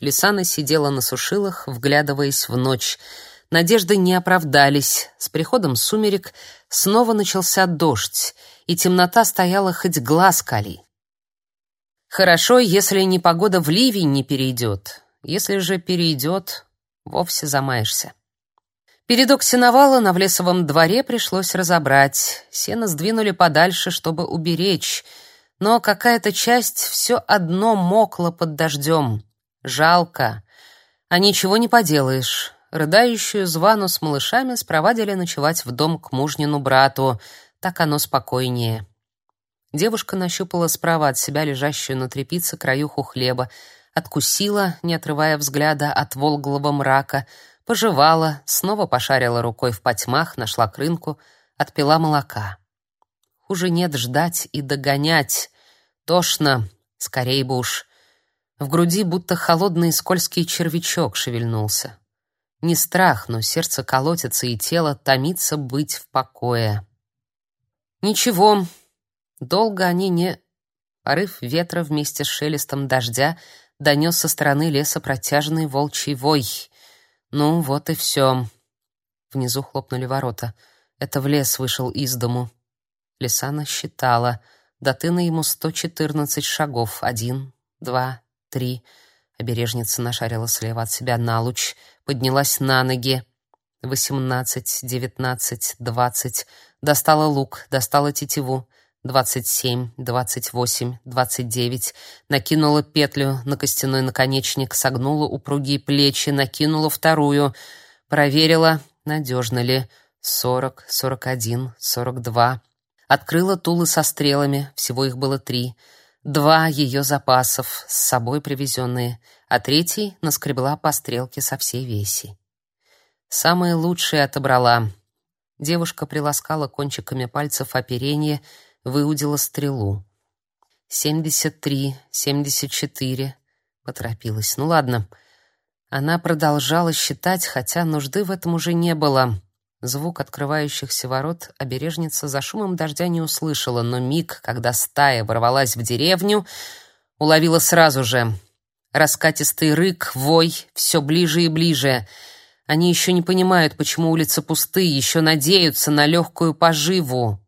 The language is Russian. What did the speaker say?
Лисана сидела на сушилах, вглядываясь в ночь. Надежды не оправдались. С приходом сумерек снова начался дождь, и темнота стояла хоть глаз кали. Хорошо, если непогода в ливень не перейдет. Если же перейдет, вовсе замаешься. Передок сеновала на Влесовом дворе пришлось разобрать. Сено сдвинули подальше, чтобы уберечь, но какая-то часть все одно мокла под дождем. Жалко. А ничего не поделаешь. Рыдающую Звану с малышами спровадили ночевать в дом к мужнину брату. Так оно спокойнее. Девушка нащупала справа от себя лежащую на тряпице краюху хлеба, откусила, не отрывая взгляда от волглого мрака, пожевала, снова пошарила рукой в потьмах, нашла крынку, отпила молока. Хуже нет ждать и догонять. Тошно, скорей бы уж. В груди будто холодный скользкий червячок шевельнулся. Не страх, но сердце колотится и тело томится быть в покое. Ничего, долго они не... Порыв ветра вместе с шелестом дождя донес со стороны леса протяжный волчий вой. Ну, вот и все. Внизу хлопнули ворота. Это в лес вышел из дому. Лисана считала. До тына ему сто четырнадцать шагов. Один, два, три. Обережница нашарила слева от себя на луч, поднялась на ноги. Восемнадцать, девятнадцать, двадцать. Достала лук, достала тетиву. Двадцать семь, двадцать восемь, двадцать девять. Накинула петлю на костяной наконечник, согнула упругие плечи, накинула вторую. Проверила, надежно ли. Сорок, сорок один, сорок два. Открыла тулы со стрелами, всего их было три. Два ее запасов, с собой привезенные, а третий наскребла по стрелке со всей веси. Самые лучшие отобрала. Девушка приласкала кончиками пальцев оперение, выудила стрелу. «Семьдесят три, семьдесят четыре», — поторопилась. «Ну ладно». Она продолжала считать, хотя нужды в этом уже не было. Звук открывающихся ворот обережница за шумом дождя не услышала, но миг, когда стая ворвалась в деревню, уловила сразу же. Раскатистый рык, вой, все ближе и ближе. Они еще не понимают, почему улицы пусты, еще надеются на легкую поживу.